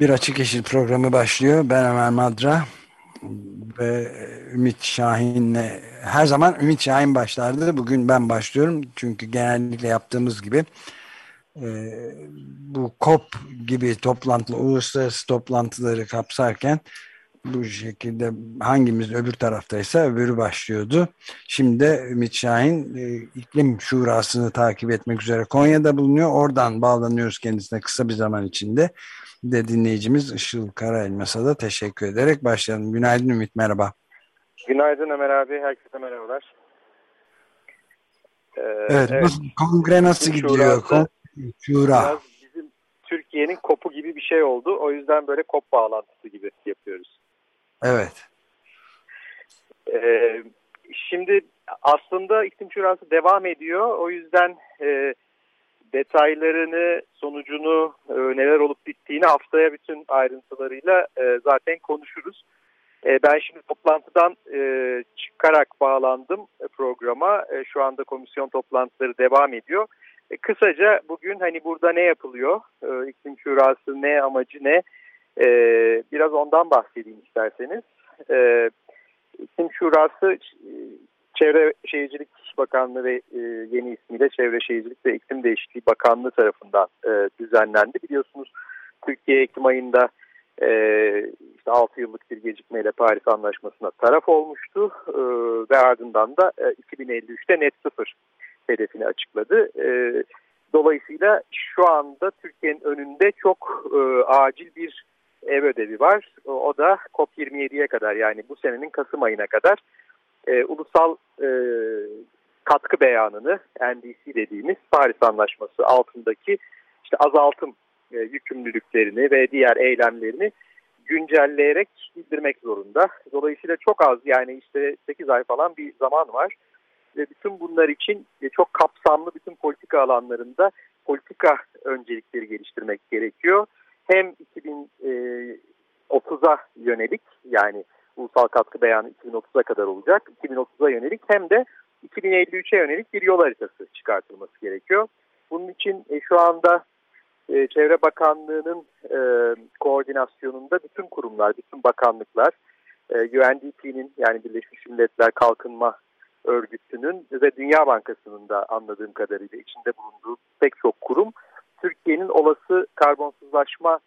Bir Açık Yeşil programı başlıyor. Ben Ömer Madra ve Ümit Şahin'le her zaman Ümit Şahin başlardı. Bugün ben başlıyorum. Çünkü genellikle yaptığımız gibi e, bu COP gibi toplantı, uluslararası toplantıları kapsarken bu şekilde hangimiz öbür taraftaysa öbürü başlıyordu. Şimdi Ümit Şahin e, iklim şurasını takip etmek üzere Konya'da bulunuyor. Oradan bağlanıyoruz kendisine kısa bir zaman içinde. De dinleyicimiz Işıl Karaelmas'a da teşekkür ederek başlayalım. Günaydın Ümit, merhaba. Günaydın Ömer abi, herkese merhabalar. Ee, evet, evet. Nasıl, kongre nasıl gidiyor? Şurası, Şura. bizim Türkiye'nin kopu gibi bir şey oldu. O yüzden böyle kop bağlantısı gibi yapıyoruz. Evet. Ee, şimdi aslında iklim şurası devam ediyor. O yüzden e, detaylarını, sonucunu, e, neler olup bittiğini haftaya bütün ayrıntılarıyla e, zaten konuşuruz. E, ben şimdi toplantıdan çıkarak bağlandım programa. Şu anda komisyon toplantıları devam ediyor. Kısaca bugün hani burada ne yapılıyor, e, şurası ne, amacı ne, biraz ondan bahsedeyim isterseniz. E, iklim şurası Çevre Şehircilik Bakanlığı ve e, yeni ismiyle Çevre Şehircilik ve İklim Değişikliği Bakanlığı tarafından e, düzenlendi. Biliyorsunuz Türkiye Ekim ayında e, işte 6 yıllık bir gecikmeyle Paris Anlaşması'na taraf olmuştu e, ve ardından da e, 2053'te net sıfır hedefini açıkladı. E, dolayısıyla şu anda Türkiye'nin önünde çok e, acil bir ev ödevi var. O da COP27'ye kadar yani bu senenin Kasım ayına kadar e, ulusal e, katkı beyanını NDC dediğimiz Paris Anlaşması altındaki işte azaltım e, yükümlülüklerini ve diğer eylemlerini güncelleyerek bildirmek zorunda. Dolayısıyla çok az yani işte 8 ay falan bir zaman var. Ve bütün bunlar için e, çok kapsamlı bütün politika alanlarında politika öncelikleri geliştirmek gerekiyor. Hem 2030'a yönelik yani ulusal katkı beyanı 2030'a kadar olacak. 2030'a yönelik hem de 2053'e yönelik bir yol haritası çıkartılması gerekiyor. Bunun için e, şu anda e, Çevre Bakanlığı'nın e, koordinasyonunda bütün kurumlar, bütün bakanlıklar, e, UNDP'nin yani Birleşmiş Milletler Kalkınma Örgütü'nün ve Dünya Bankası'nın da anladığım kadarıyla içinde bulunduğu pek çok kurum Türkiye'nin olası karbonsuzlaşma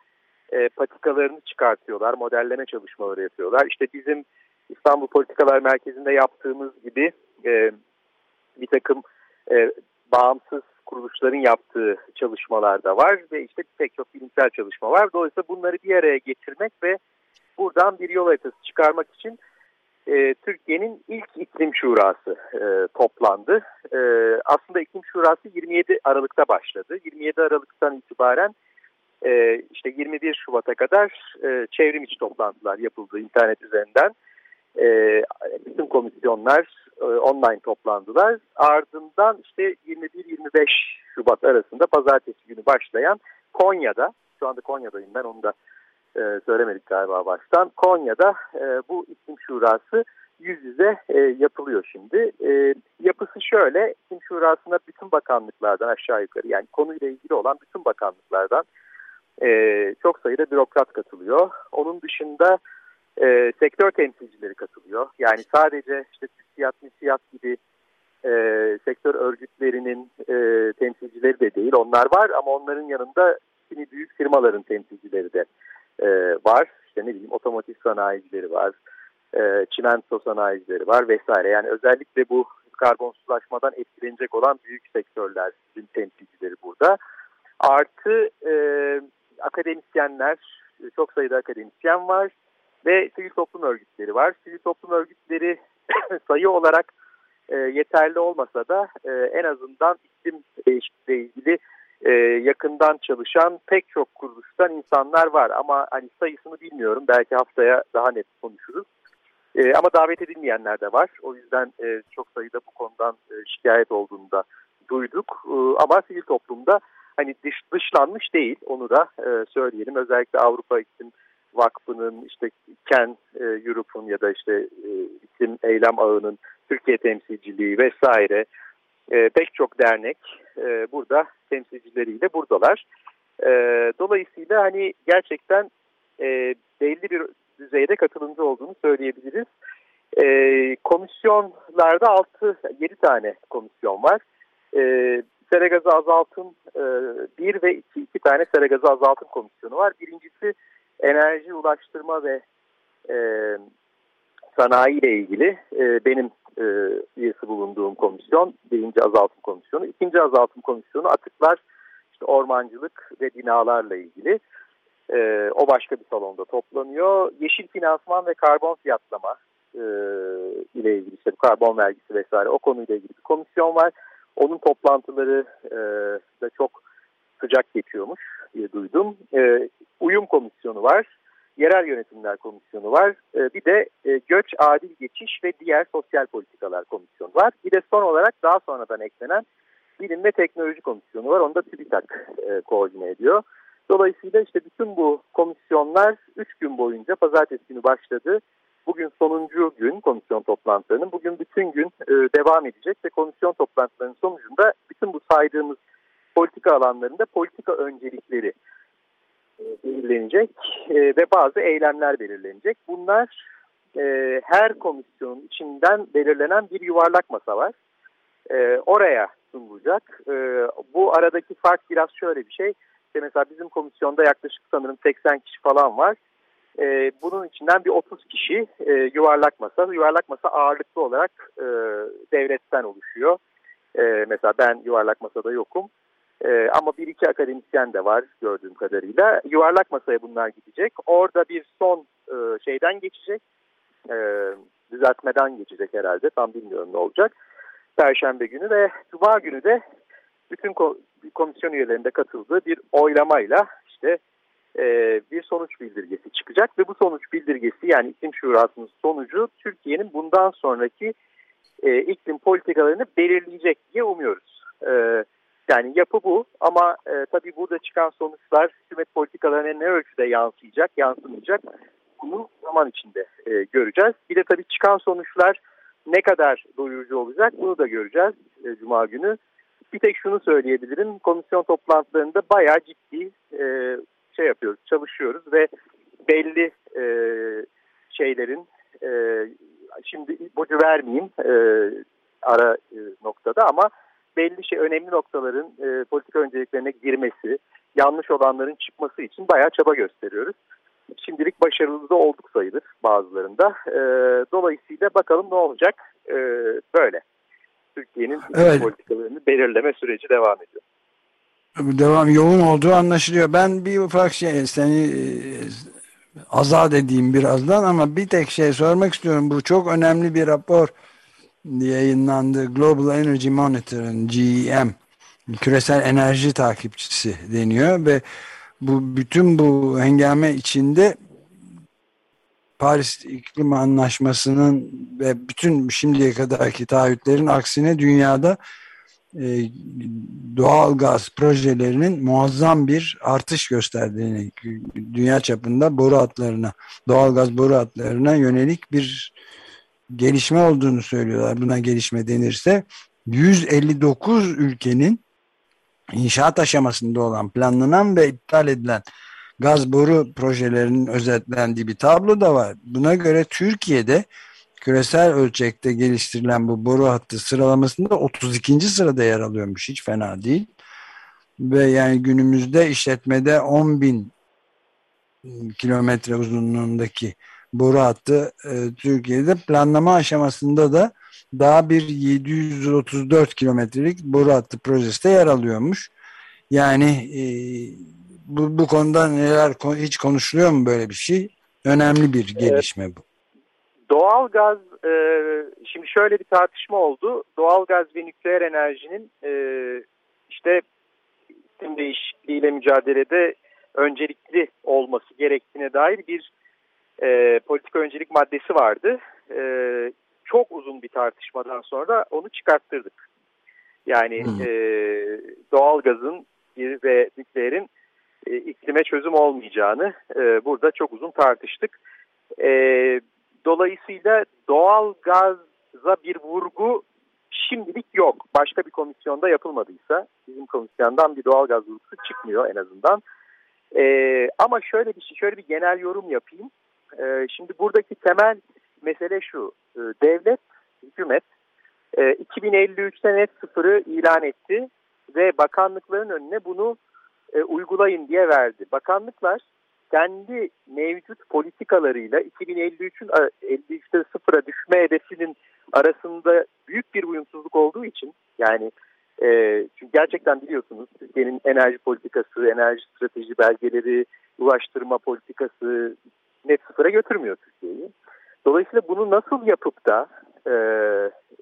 e, patikalarını çıkartıyorlar, modelleme çalışmaları yapıyorlar. İşte bizim İstanbul Politikalar Merkezi'nde yaptığımız gibi e, bir takım e, bağımsız kuruluşların yaptığı çalışmalar da var ve işte pek çok bilimsel çalışma var. Dolayısıyla bunları bir araya getirmek ve buradan bir yol haritası çıkarmak için e, Türkiye'nin ilk iklim şurası e, toplandı. E, aslında iklim şurası 27 Aralık'ta başladı. 27 Aralık'tan itibaren e, işte 21 Şubat'a kadar e, çevrim içi toplantılar yapıldı internet üzerinden. E, bütün komisyonlar e, online toplandılar. Ardından işte 21-25 Şubat arasında pazartesi günü başlayan Konya'da, şu anda Konya'dayım ben onu da e, söylemedik galiba baştan. Konya'da e, bu iklim şurası yüz yüze e, yapılıyor şimdi. E, yapısı şöyle, iklim şurasına bütün bakanlıklardan aşağı yukarı yani konuyla ilgili olan bütün bakanlıklardan e, çok sayıda bürokrat katılıyor. Onun dışında e, sektör temsilcileri katılıyor. Yani sadece işte TÜSİAD, MİSİAD gibi e, sektör örgütlerinin e, temsilcileri de değil. Onlar var ama onların yanında kimi büyük firmaların temsilcileri de e, var. İşte ne bileyim otomotiv sanayicileri var, e, çimento sanayicileri var vesaire. Yani özellikle bu karbonsuzlaşmadan etkilenecek olan büyük sektörlerin temsilcileri burada. Artı e, akademisyenler, çok sayıda akademisyen var ve sivil toplum örgütleri var. Sivil toplum örgütleri sayı olarak e, yeterli olmasa da e, en azından iklim değişikliğiyle ilgili e, yakından çalışan pek çok kuruluştan insanlar var ama hani sayısını bilmiyorum belki haftaya daha net konuşuruz. E, ama davet edilmeyenler de var. O yüzden e, çok sayıda bu konudan e, şikayet olduğunu da duyduk. E, ama sivil toplumda hani dış, dışlanmış değil onu da e, söyleyelim. Özellikle Avrupa İklim Vakfı'nın işte Ken e, Europe'un ya da işte e, iklim eylem ağının Türkiye temsilciliği vesaire e, pek çok dernek e, burada temsilcileriyle buradalar. E, dolayısıyla hani gerçekten e, belli bir düzeyde katılımcı olduğunu söyleyebiliriz. E, komisyonlarda 6-7 tane komisyon var. E, sera gazı azaltım e, bir ve iki, iki tane sera gazı azaltım komisyonu var. Birincisi enerji ulaştırma ve e, sanayi ile ilgili e, benim e, üyesi bulunduğum komisyon birinci azaltım komisyonu. İkinci azaltım komisyonu atıklar, işte ormancılık ve binalarla ilgili. E, o başka bir salonda toplanıyor. Yeşil finansman ve karbon fiyatlama e, ile ilgili işte karbon vergisi vesaire o konuyla ilgili bir komisyon var. Onun toplantıları e, da çok sıcak geçiyormuş diye duydum. E, uyum komisyonu var. Yerel Yönetimler Komisyonu var. E, bir de e, Göç, Adil Geçiş ve Diğer Sosyal Politikalar Komisyonu var. Bir de son olarak daha sonradan eklenen Bilim ve Teknoloji Komisyonu var. Onu da TÜBİTAK e, koordine ediyor. Dolayısıyla işte bütün bu komisyonlar 3 gün boyunca pazartesi günü başladı. Bugün sonuncu gün komisyon toplantılarının. Bugün bütün gün e, devam edecek ve komisyon toplantılarının sonucunda bütün bu saydığımız politika alanlarında politika öncelikleri e, belirlenecek e, ve bazı eylemler belirlenecek. Bunlar e, her komisyonun içinden belirlenen bir yuvarlak masa var. E, oraya sunulacak. E, bu aradaki fark biraz şöyle bir şey. İşte mesela bizim komisyonda yaklaşık sanırım 80 kişi falan var. E, bunun içinden bir 30 kişi e, yuvarlak masa. Yuvarlak masa ağırlıklı olarak e, devletten oluşuyor. E, mesela ben yuvarlak masada yokum. E, ama bir iki akademisyen de var gördüğüm kadarıyla. Yuvarlak masaya bunlar gidecek. Orada bir son e, şeyden geçecek. E, düzeltmeden geçecek herhalde. Tam bilmiyorum ne olacak. Perşembe günü ve Cuma günü de bütün komisyon üyelerinde katıldığı bir oylamayla işte e, bir sonuç bildirgesi çıkacak ve bu sonuç bildirgesi yani iklim şurasının sonucu Türkiye'nin bundan sonraki e, iklim politikalarını belirleyecek diye umuyoruz. E, yani yapı bu ama e, tabii burada çıkan sonuçlar hükümet politikalarına ne ölçüde yansıyacak, yansımayacak bunu zaman içinde e, göreceğiz. Bir de tabii çıkan sonuçlar ne kadar doyurucu olacak bunu da göreceğiz e, Cuma günü. Bir tek şunu söyleyebilirim. Komisyon toplantılarında bayağı ciddi e, şey yapıyoruz, çalışıyoruz ve belli e, şeylerin e, şimdi ipucu vermeyeyim e, ara e, noktada ama belli şey önemli noktaların e, politika önceliklerine girmesi, yanlış olanların çıkması için bayağı çaba gösteriyoruz. Şimdilik başarılı da olduk sayılır bazılarında. E, dolayısıyla bakalım ne olacak e, böyle. Türkiye'nin evet. politikalarını belirleme süreci devam ediyor. Devam yoğun olduğu anlaşılıyor. Ben bir ufak şey seni e, azat edeyim birazdan ama bir tek şey sormak istiyorum. Bu çok önemli bir rapor yayınlandı. Global Energy Monitor'ın GEM küresel enerji takipçisi deniyor ve bu bütün bu hengame içinde Paris İklim Anlaşması'nın ve bütün şimdiye kadarki taahhütlerin aksine dünyada e, doğal gaz projelerinin muazzam bir artış gösterdiğini dünya çapında boru hatlarına doğal gaz boru hatlarına yönelik bir gelişme olduğunu söylüyorlar. Buna gelişme denirse 159 ülkenin inşaat aşamasında olan planlanan ve iptal edilen gaz boru projelerinin özetlendiği bir tablo da var. Buna göre Türkiye'de küresel ölçekte geliştirilen bu boru hattı sıralamasında 32. sırada yer alıyormuş. Hiç fena değil. Ve yani günümüzde işletmede 10 bin kilometre uzunluğundaki boru hattı e, Türkiye'de planlama aşamasında da daha bir 734 kilometrelik boru hattı projesi de yer alıyormuş. Yani e, bu, bu konuda neler hiç konuşuluyor mu böyle bir şey? Önemli bir gelişme bu. Doğal gaz, e, şimdi şöyle bir tartışma oldu. Doğal gaz ve nükleer enerjinin e, işte iklim değişikliğiyle mücadelede öncelikli olması gerektiğine dair bir e, politika öncelik maddesi vardı. E, çok uzun bir tartışmadan sonra onu çıkarttırdık. Yani hmm. e, doğal gazın ve nükleerin e, iklime çözüm olmayacağını e, burada çok uzun tartıştık. E, dolayısıyla doğal gaza bir vurgu şimdilik yok. Başka bir komisyonda yapılmadıysa bizim komisyondan bir doğal gaz vurgusu çıkmıyor en azından. E, ama şöyle bir şey, şöyle bir genel yorum yapayım. E, şimdi buradaki temel mesele şu. E, devlet, hükümet e, 2053'te net sıfırı ilan etti ve bakanlıkların önüne bunu e, uygulayın diye verdi. Bakanlıklar kendi mevcut politikalarıyla 2053'ün 53'te sıfıra düşme hedefinin arasında büyük bir uyumsuzluk olduğu için yani e, çünkü gerçekten biliyorsunuz Türkiye'nin enerji politikası, enerji strateji belgeleri, ulaştırma politikası net sıfıra götürmüyor Türkiye'yi. Dolayısıyla bunu nasıl yapıp da e,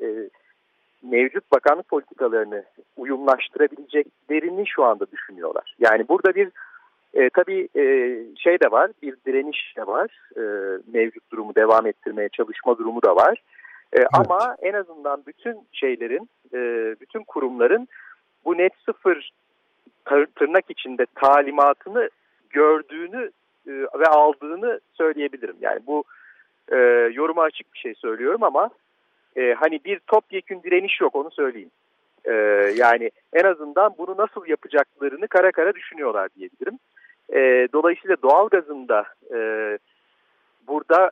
e, mevcut bakanlık politikalarını uyumlaştırabileceklerini şu anda düşünüyorlar. Yani burada bir e, tabii e, şey de var, bir direniş de var. E, mevcut durumu devam ettirmeye çalışma durumu da var. E, evet. Ama en azından bütün şeylerin, e, bütün kurumların bu net sıfır tırnak içinde talimatını gördüğünü e, ve aldığını söyleyebilirim. Yani bu e, yoruma açık bir şey söylüyorum ama e, hani bir topyekün direniş yok onu söyleyeyim. E, yani en azından bunu nasıl yapacaklarını kara kara düşünüyorlar diyebilirim. E, dolayısıyla doğalgazın da e, burada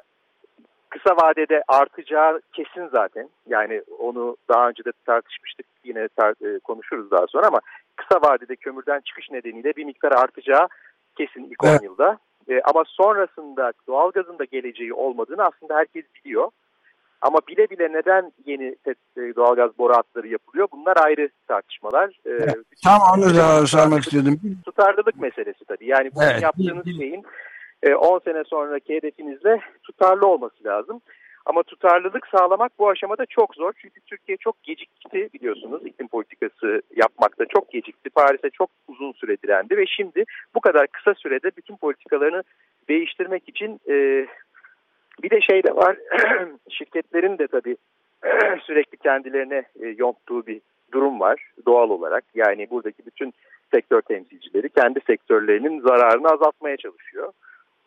kısa vadede artacağı kesin zaten. Yani onu daha önce de tartışmıştık yine tar e, konuşuruz daha sonra ama kısa vadede kömürden çıkış nedeniyle bir miktar artacağı kesin ilk 10 evet. yılda. E, ama sonrasında doğalgazın da geleceği olmadığını aslında herkes biliyor. Ama bile bile neden yeni e, doğalgaz boru hatları yapılıyor? Bunlar ayrı tartışmalar. E, evet, tam onu da sormak istiyordum. Tutarlılık meselesi tabii. Yani bu evet. yaptığınız şeyin 10 e, sene sonraki hedefinizle tutarlı olması lazım. Ama tutarlılık sağlamak bu aşamada çok zor. Çünkü Türkiye çok gecikti biliyorsunuz. iklim politikası yapmakta çok gecikti. Paris'e çok uzun süre direndi ve şimdi bu kadar kısa sürede bütün politikalarını değiştirmek için e, bir de şey de var. şirketlerin de tabii sürekli kendilerine e, yonttuğu bir durum var doğal olarak. Yani buradaki bütün sektör temsilcileri kendi sektörlerinin zararını azaltmaya çalışıyor.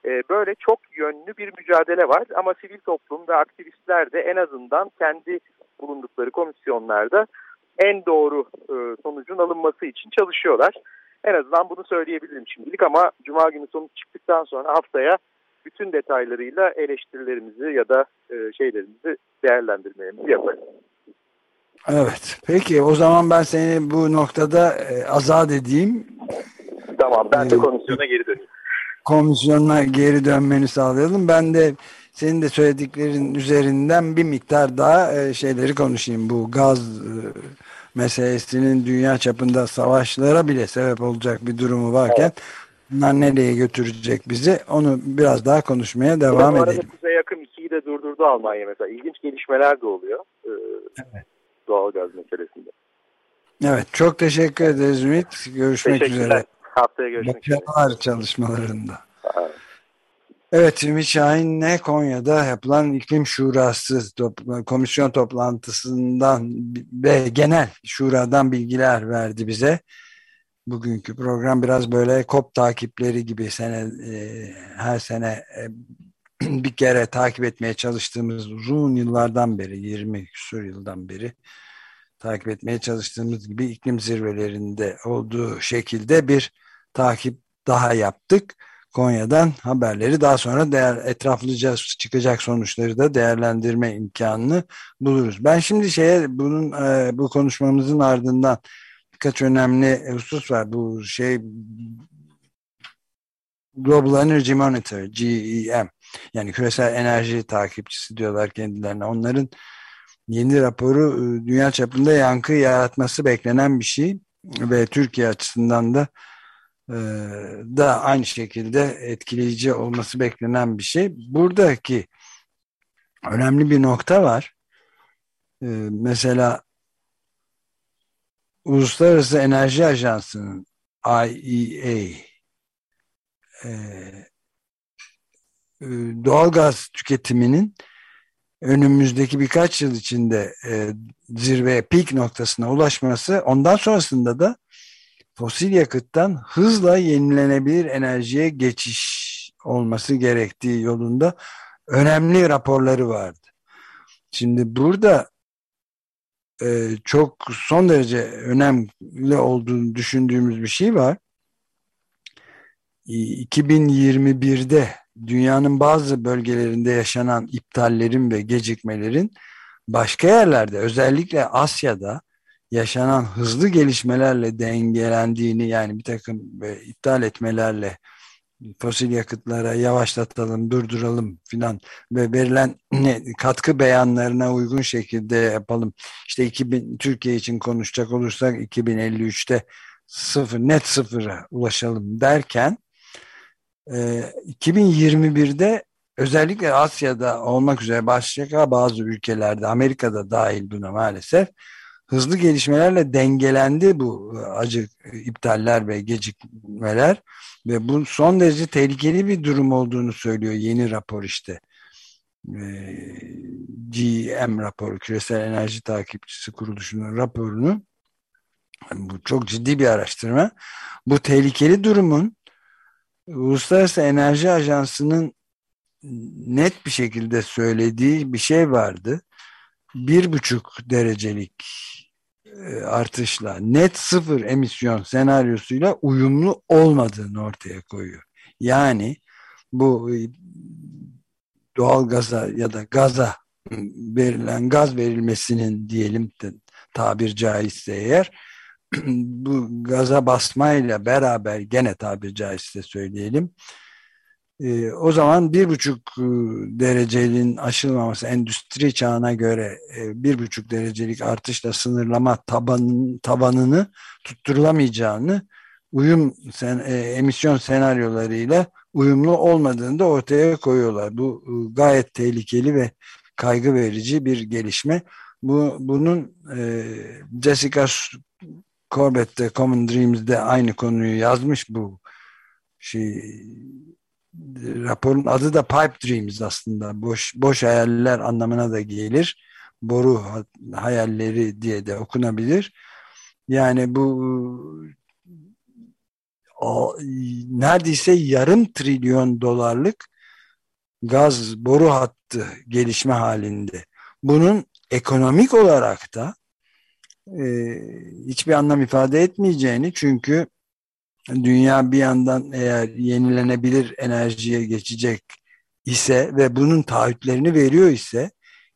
E, böyle çok yönlü bir mücadele var ama sivil toplum ve aktivistler de en azından kendi bulundukları komisyonlarda en doğru e, sonucun alınması için çalışıyorlar. En azından bunu söyleyebilirim şimdilik ama Cuma günü sonuç çıktıktan sonra haftaya bütün detaylarıyla eleştirilerimizi ya da e, şeylerimizi değerlendirmemizi yaparız. Evet. Peki o zaman ben seni bu noktada e, azat edeyim. Tamam ben de komisyona geri döneyim komisyonuna geri dönmeni sağlayalım. Ben de senin de söylediklerin üzerinden bir miktar daha e, şeyleri konuşayım. Bu gaz e, meselesinin dünya çapında savaşlara bile sebep olacak bir durumu varken evet. Bunlar nereye götürecek bizi onu biraz daha konuşmaya devam edelim. Arada bize yakın ikiyi de durdurdu Almanya mesela. İlginç gelişmeler de oluyor. Ee, evet. Doğal gaz meselesinde. Evet çok teşekkür ederiz Ümit. Görüşmek üzere. Haftaya görüşmek üzere. Başarılar çalışmalarında. Evet Ümit Şahin'le Konya'da yapılan iklim şurası top, komisyon toplantısından ve genel şuradan bilgiler verdi bize. Bugünkü program biraz böyle kop takipleri gibi sene e, her sene e, bir kere takip etmeye çalıştığımız uzun yıllardan beri 20 küsur yıldan beri takip etmeye çalıştığımız gibi iklim zirvelerinde olduğu şekilde bir takip daha yaptık. Konya'dan haberleri daha sonra değer, etraflıca çıkacak sonuçları da değerlendirme imkanını buluruz. Ben şimdi şeye bunun e, bu konuşmamızın ardından birkaç önemli husus var. Bu şey Global Energy Monitor GEM yani küresel enerji takipçisi diyorlar kendilerine. Onların yeni raporu e, dünya çapında yankı yaratması beklenen bir şey ve Türkiye açısından da e, da aynı şekilde etkileyici olması beklenen bir şey. Buradaki önemli bir nokta var. E, mesela Uluslararası Enerji Ajansı'nın IEA e, e, doğalgaz tüketiminin önümüzdeki birkaç yıl içinde e, zirveye peak noktasına ulaşması ondan sonrasında da fosil yakıttan hızla yenilenebilir enerjiye geçiş olması gerektiği yolunda önemli raporları vardı. Şimdi burada e, çok son derece önemli olduğunu düşündüğümüz bir şey var. 2021'de dünyanın bazı bölgelerinde yaşanan iptallerin ve gecikmelerin başka yerlerde özellikle Asya'da yaşanan hızlı gelişmelerle dengelendiğini yani bir takım iptal etmelerle fosil yakıtlara yavaşlatalım, durduralım filan ve verilen katkı beyanlarına uygun şekilde yapalım. İşte 2000 Türkiye için konuşacak olursak 2053'te sıfır net sıfıra ulaşalım derken 2021'de e, özellikle Asya'da olmak üzere başka bazı ülkelerde Amerika'da dahil buna maalesef hızlı gelişmelerle dengelendi bu e, acı iptaller ve gecikmeler ve bu son derece tehlikeli bir durum olduğunu söylüyor yeni rapor işte. Ee, GM raporu, Küresel Enerji Takipçisi Kuruluşu'nun raporunu bu çok ciddi bir araştırma. Bu tehlikeli durumun Uluslararası Enerji Ajansı'nın net bir şekilde söylediği bir şey vardı. Bir buçuk derecelik e, artışla net sıfır emisyon senaryosuyla uyumlu olmadığını ortaya koyuyor. Yani bu e, doğal gaza ya da gaza verilen gaz verilmesinin diyelim de tabir caizse eğer bu gaza basmayla beraber gene tabir caizse söyleyelim e, o zaman bir buçuk e, derecenin aşılmaması endüstri çağına göre e, bir buçuk derecelik artışla sınırlama tabanın, tabanını tutturulamayacağını uyum sen, e, emisyon senaryolarıyla uyumlu olmadığını da ortaya koyuyorlar. Bu e, gayet tehlikeli ve kaygı verici bir gelişme. Bu bunun e, Jessica Corbett'te Common Dreams'de aynı konuyu yazmış bu şey raporun adı da Pipe Dreams aslında. Boş, boş hayaller anlamına da gelir. Boru hayalleri diye de okunabilir. Yani bu o, neredeyse yarım trilyon dolarlık gaz boru hattı gelişme halinde. Bunun ekonomik olarak da e, hiçbir anlam ifade etmeyeceğini çünkü dünya bir yandan eğer yenilenebilir enerjiye geçecek ise ve bunun taahhütlerini veriyor ise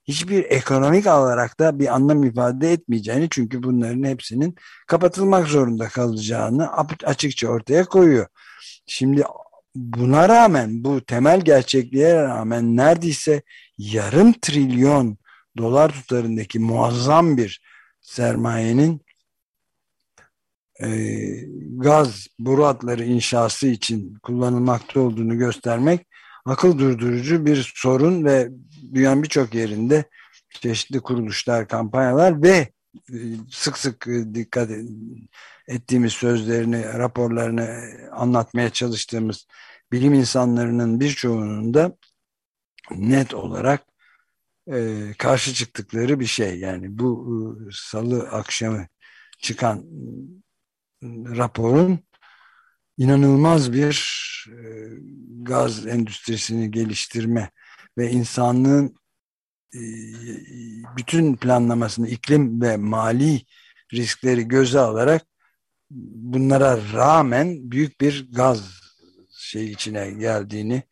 hiçbir ekonomik olarak da bir anlam ifade etmeyeceğini çünkü bunların hepsinin kapatılmak zorunda kalacağını açıkça ortaya koyuyor. Şimdi buna rağmen bu temel gerçekliğe rağmen neredeyse yarım trilyon dolar tutarındaki muazzam bir sermayenin e, gaz boru inşası için kullanılmakta olduğunu göstermek akıl durdurucu bir sorun ve dünyanın birçok yerinde çeşitli kuruluşlar, kampanyalar ve e, sık sık e, dikkat ettiğimiz sözlerini, raporlarını anlatmaya çalıştığımız bilim insanlarının birçoğunun da net olarak e, karşı çıktıkları bir şey. Yani bu e, salı akşamı çıkan raporun inanılmaz bir e, gaz endüstrisini geliştirme ve insanlığın e, bütün planlamasını iklim ve mali riskleri göze alarak bunlara rağmen büyük bir gaz şey içine geldiğini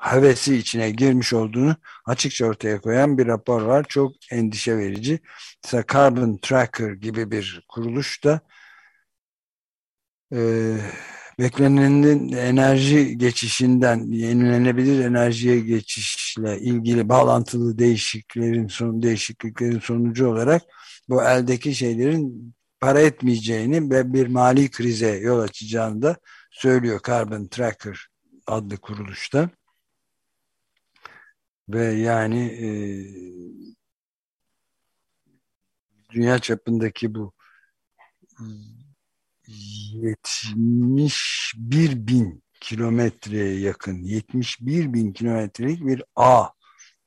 hevesi içine girmiş olduğunu açıkça ortaya koyan bir rapor var. Çok endişe verici. Mesela Carbon Tracker gibi bir kuruluş da e, beklenenin enerji geçişinden yenilenebilir enerjiye geçişle ilgili bağlantılı değişikliklerin son değişikliklerin sonucu olarak bu eldeki şeylerin para etmeyeceğini ve bir mali krize yol açacağını da söylüyor Carbon Tracker adlı kuruluşta. Ve yani e, dünya çapındaki bu 71 bin kilometreye yakın 71 bin kilometrelik bir ağ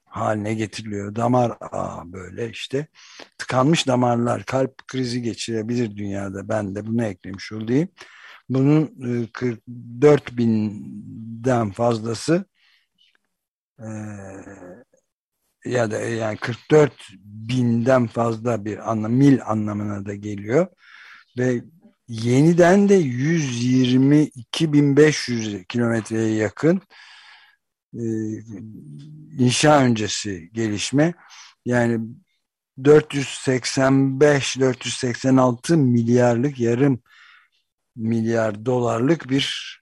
haline getiriliyor. Damar ağı böyle işte tıkanmış damarlar kalp krizi geçirebilir dünyada. Ben de bunu eklemiş olayım. Bunun 44 e, binden fazlası e, ya da yani 44 binden fazla bir anlam, mil anlamına da geliyor ve yeniden de 122.500 kilometreye yakın e, inşa öncesi gelişme yani 485-486 milyarlık yarım milyar dolarlık bir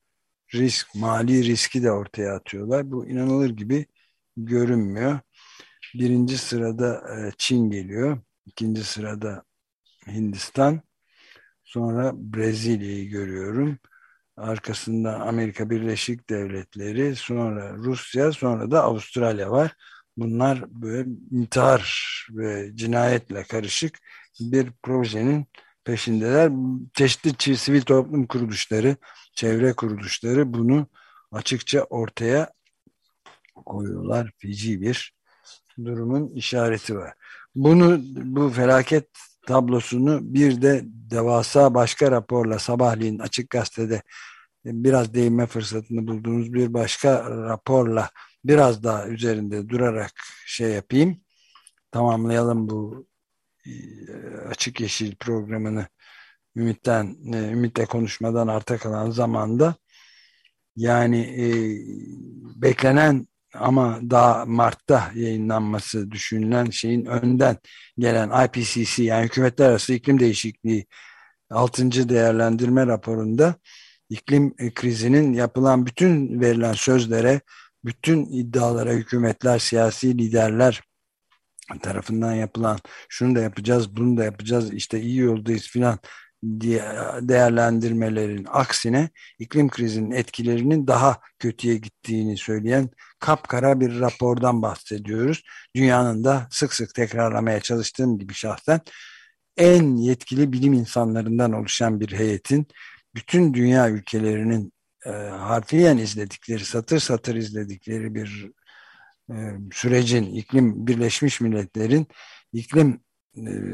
risk, mali riski de ortaya atıyorlar. Bu inanılır gibi görünmüyor. Birinci sırada e, Çin geliyor. ikinci sırada Hindistan. Sonra Brezilya'yı görüyorum. Arkasından Amerika Birleşik Devletleri, sonra Rusya, sonra da Avustralya var. Bunlar böyle intihar ve cinayetle karışık bir projenin peşindeler. Çeşitli sivil toplum kuruluşları, çevre kuruluşları bunu açıkça ortaya koyuyorlar. Fiji bir durumun işareti var. Bunu bu felaket tablosunu bir de devasa başka raporla sabahleyin açık gazetede biraz değinme fırsatını bulduğumuz bir başka raporla biraz daha üzerinde durarak şey yapayım. Tamamlayalım bu e, açık yeşil programını Ümit'ten e, Ümit'le konuşmadan arta kalan zamanda yani e, beklenen ama daha Mart'ta yayınlanması düşünülen şeyin önden gelen IPCC yani Hükümetler Arası İklim Değişikliği 6. değerlendirme raporunda iklim krizinin yapılan bütün verilen sözlere, bütün iddialara hükümetler, siyasi liderler tarafından yapılan şunu da yapacağız, bunu da yapacağız, işte iyi yoldayız filan değerlendirmelerin aksine iklim krizinin etkilerinin daha kötüye gittiğini söyleyen kapkara bir rapordan bahsediyoruz. Dünyanın da sık sık tekrarlamaya çalıştığım gibi şahsen en yetkili bilim insanlarından oluşan bir heyetin bütün dünya ülkelerinin e, harfiyen izledikleri, satır satır izledikleri bir e, sürecin, iklim Birleşmiş Milletler'in iklim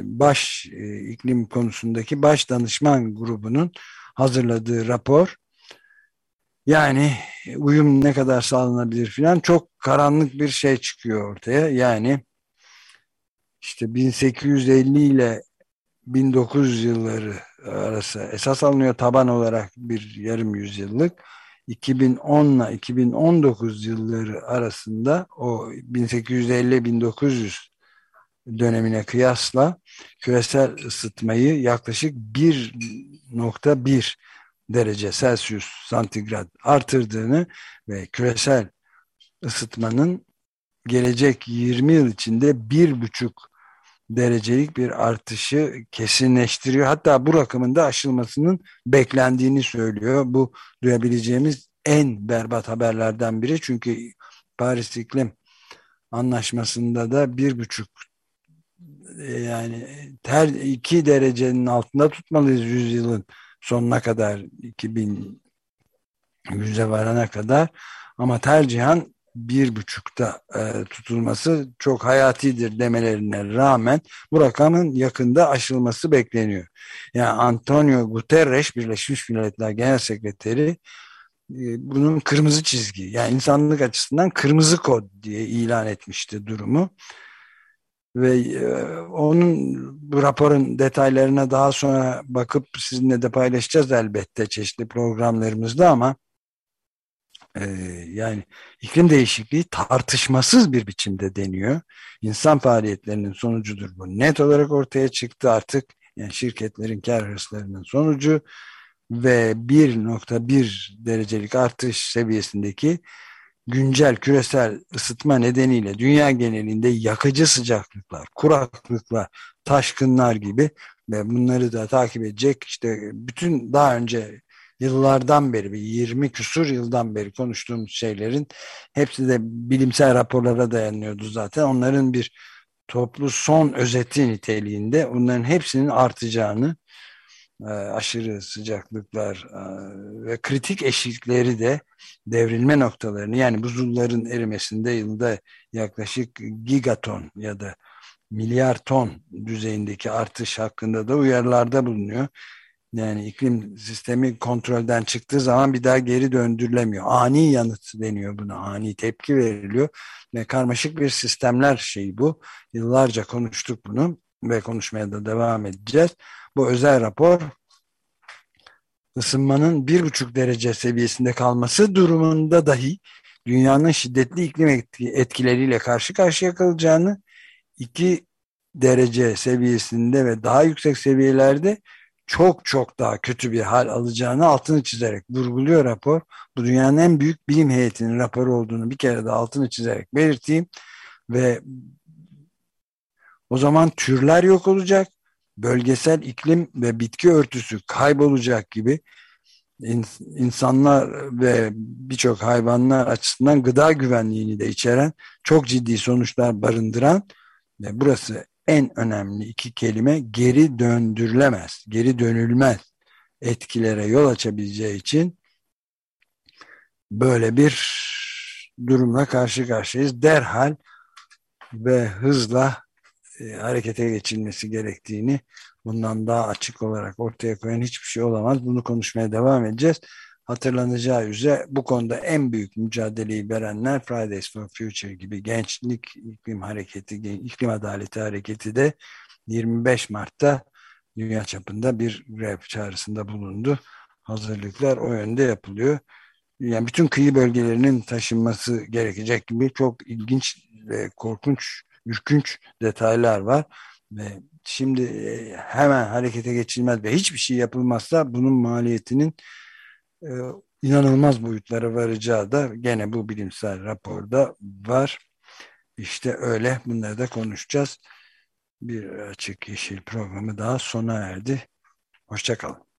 baş e, iklim konusundaki baş danışman grubunun hazırladığı rapor yani uyum ne kadar sağlanabilir filan çok karanlık bir şey çıkıyor ortaya. Yani işte 1850 ile 1900 yılları arası esas alınıyor taban olarak bir yarım yüzyıllık. 2010 ile 2019 yılları arasında o 1850-1900 dönemine kıyasla küresel ısıtmayı yaklaşık 1.1 derece Celsius santigrat artırdığını ve küresel ısıtmanın gelecek 20 yıl içinde 1.5 derecelik bir artışı kesinleştiriyor. Hatta bu rakamın da aşılmasının beklendiğini söylüyor. Bu duyabileceğimiz en berbat haberlerden biri. Çünkü Paris İklim Anlaşması'nda da bir buçuk e, yani her iki derecenin altında tutmalıyız yüzyılın sonuna kadar 2100'e varana kadar ama tercihan bir buçukta e, tutulması çok hayatidir demelerine rağmen bu rakamın yakında aşılması bekleniyor. Yani Antonio Guterres Birleşmiş Milletler Genel Sekreteri e, bunun kırmızı çizgi yani insanlık açısından kırmızı kod diye ilan etmişti durumu ve e, onun bu raporun detaylarına daha sonra bakıp sizinle de paylaşacağız elbette çeşitli programlarımızda ama e, yani iklim değişikliği tartışmasız bir biçimde deniyor. İnsan faaliyetlerinin sonucudur bu. Net olarak ortaya çıktı artık. Yani şirketlerin kar hırslarının sonucu ve 1.1 derecelik artış seviyesindeki güncel küresel ısıtma nedeniyle dünya genelinde yakıcı sıcaklıklar, kuraklıklar, taşkınlar gibi ve bunları da takip edecek işte bütün daha önce yıllardan beri bir 20 küsur yıldan beri konuştuğumuz şeylerin hepsi de bilimsel raporlara dayanıyordu zaten. Onların bir toplu son özeti niteliğinde onların hepsinin artacağını aşırı sıcaklıklar e, ve kritik eşikleri de devrilme noktalarını yani buzulların erimesinde yılda yaklaşık gigaton ya da milyar ton düzeyindeki artış hakkında da uyarılarda bulunuyor. Yani iklim sistemi kontrolden çıktığı zaman bir daha geri döndürülemiyor. Ani yanıt deniyor buna. Ani tepki veriliyor. Ve karmaşık bir sistemler şeyi bu. Yıllarca konuştuk bunu ve konuşmaya da devam edeceğiz. Bu özel rapor ısınmanın bir buçuk derece seviyesinde kalması durumunda dahi dünyanın şiddetli iklim etkileriyle karşı karşıya kalacağını iki derece seviyesinde ve daha yüksek seviyelerde çok çok daha kötü bir hal alacağını altını çizerek vurguluyor rapor. Bu dünyanın en büyük bilim heyetinin raporu olduğunu bir kere de altını çizerek belirteyim ve o zaman türler yok olacak, bölgesel iklim ve bitki örtüsü kaybolacak gibi insanlar ve birçok hayvanlar açısından gıda güvenliğini de içeren çok ciddi sonuçlar barındıran ve burası en önemli iki kelime geri döndürülemez, geri dönülmez etkilere yol açabileceği için böyle bir durumla karşı karşıyayız. Derhal ve hızla e, harekete geçilmesi gerektiğini bundan daha açık olarak ortaya koyan hiçbir şey olamaz. Bunu konuşmaya devam edeceğiz. Hatırlanacağı üzere bu konuda en büyük mücadeleyi verenler Fridays for Future gibi gençlik iklim hareketi, iklim adaleti hareketi de 25 Mart'ta dünya çapında bir grev çağrısında bulundu. Hazırlıklar o yönde yapılıyor. Yani bütün kıyı bölgelerinin taşınması gerekecek gibi çok ilginç ve korkunç, ürkünç detaylar var. Ve şimdi e, hemen harekete geçilmez ve hiçbir şey yapılmazsa bunun maliyetinin e, inanılmaz boyutlara varacağı da gene bu bilimsel raporda var. İşte öyle bunları da konuşacağız. Bir açık yeşil programı daha sona erdi. Hoşçakalın.